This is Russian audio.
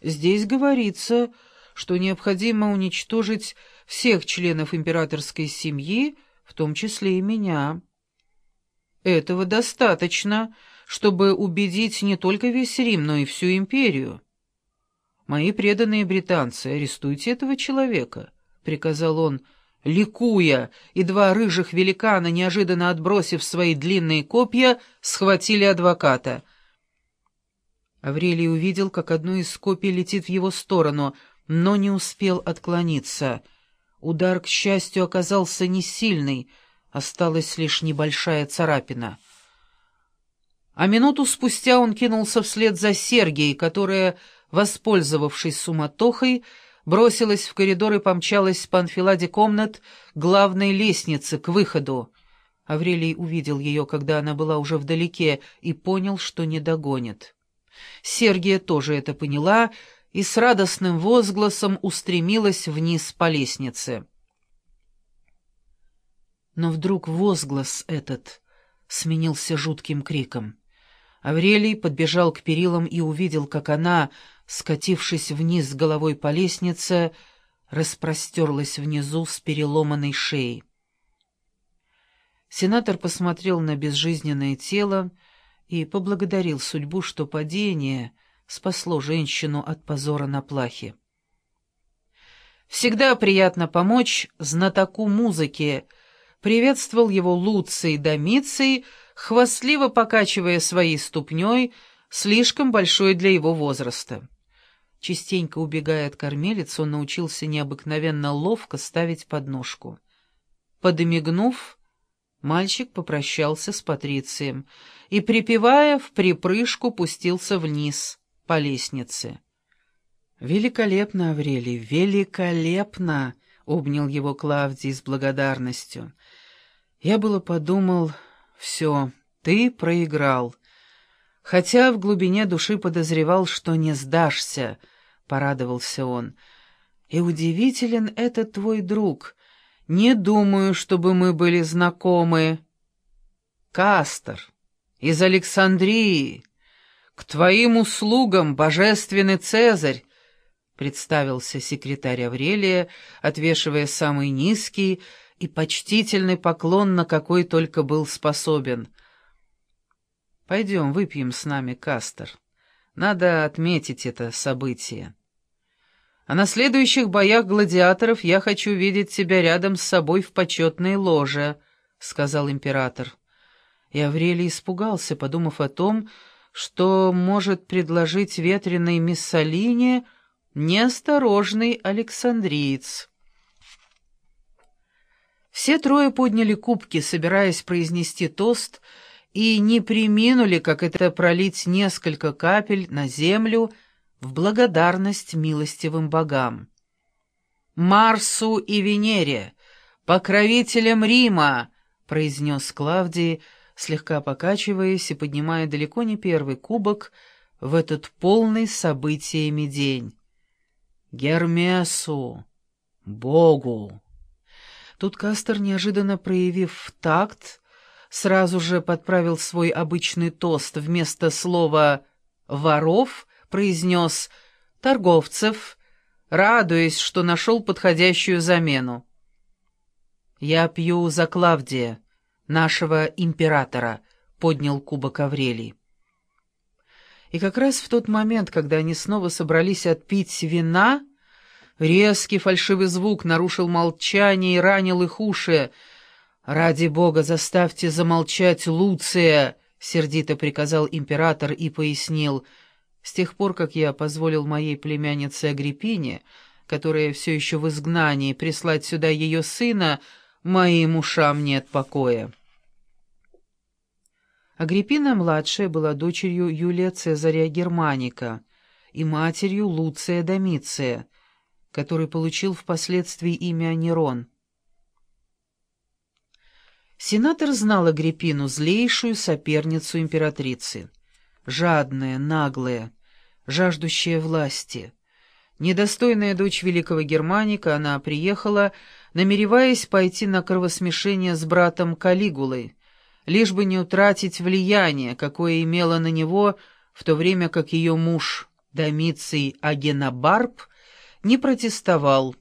Здесь говорится, что необходимо уничтожить всех членов императорской семьи, в том числе и меня. Этого достаточно, чтобы убедить не только весь Рим, но и всю империю. «Мои преданные британцы, арестуйте этого человека», — приказал он, ликуя, и два рыжих великана, неожиданно отбросив свои длинные копья, схватили адвоката. Аврелий увидел, как одно из копий летит в его сторону, но не успел отклониться. Удар, к счастью, оказался не сильный, осталась лишь небольшая царапина. А минуту спустя он кинулся вслед за Сергией, которая воспользовавшись суматохой, бросилась в коридор и помчалась по анфиладе комнат главной лестницы к выходу. Аврелий увидел ее, когда она была уже вдалеке, и понял, что не догонит. Сергия тоже это поняла и с радостным возгласом устремилась вниз по лестнице. Но вдруг возглас этот сменился жутким криком. Аврелий подбежал к перилам и увидел, как она, скатившись вниз головой по лестнице, распростерлась внизу с переломанной шеей. Сенатор посмотрел на безжизненное тело и поблагодарил судьбу, что падение спасло женщину от позора на плахе. Всегда приятно помочь знатоку музыки, приветствовал его Луций Домиций, хвастливо покачивая своей ступней, слишком большой для его возраста. Частенько убегая от кормилиц, он научился необыкновенно ловко ставить подножку. Подмигнув, мальчик попрощался с Патрицием и, припевая, в припрыжку пустился вниз по лестнице. «Великолепно, Аврелий, великолепно!» — обнял его Клавдий с благодарностью. «Я было подумал, все, ты проиграл» хотя в глубине души подозревал, что не сдашься, — порадовался он. И удивителен этот твой друг. Не думаю, чтобы мы были знакомы. Кастер, из Александрии, к твоим услугам, божественный Цезарь, — представился секретарь Аврелия, отвешивая самый низкий и почтительный поклон, на какой только был способен — Пойдем, выпьем с нами, Кастер. Надо отметить это событие. А на следующих боях гладиаторов я хочу видеть тебя рядом с собой в почетной ложе, — сказал император. И Аврелий испугался, подумав о том, что может предложить ветреной Миссалине неосторожный Александриец. Все трое подняли кубки, собираясь произнести тост — и не приминули, как это пролить несколько капель на землю в благодарность милостивым богам. «Марсу и Венере, покровителям Рима!» — произнес Клавдий, слегка покачиваясь и поднимая далеко не первый кубок в этот полный событиями день. «Гермесу! Богу!» Тут Кастер, неожиданно проявив такт, сразу же подправил свой обычный тост вместо слова «воров», произнес «торговцев», радуясь, что нашел подходящую замену. «Я пью за Клавдия, нашего императора», — поднял кубок Аврелий. И как раз в тот момент, когда они снова собрались отпить вина, резкий фальшивый звук нарушил молчание и ранил их уши, «Ради бога, заставьте замолчать Луция!» — сердито приказал император и пояснил. «С тех пор, как я позволил моей племяннице Агриппине, которая все еще в изгнании, прислать сюда ее сына, моим ушам нет покоя». Агриппина-младшая была дочерью Юлия Цезаря Германика и матерью Луция Домиция, который получил впоследствии имя Нерон. Сенатор знал Агриппину, злейшую соперницу императрицы. Жадная, наглая, жаждущая власти. Недостойная дочь великого Германика, она приехала, намереваясь пойти на кровосмешение с братом Калигулой, лишь бы не утратить влияние, какое имела на него, в то время как ее муж Домиций Агенобарб не протестовал,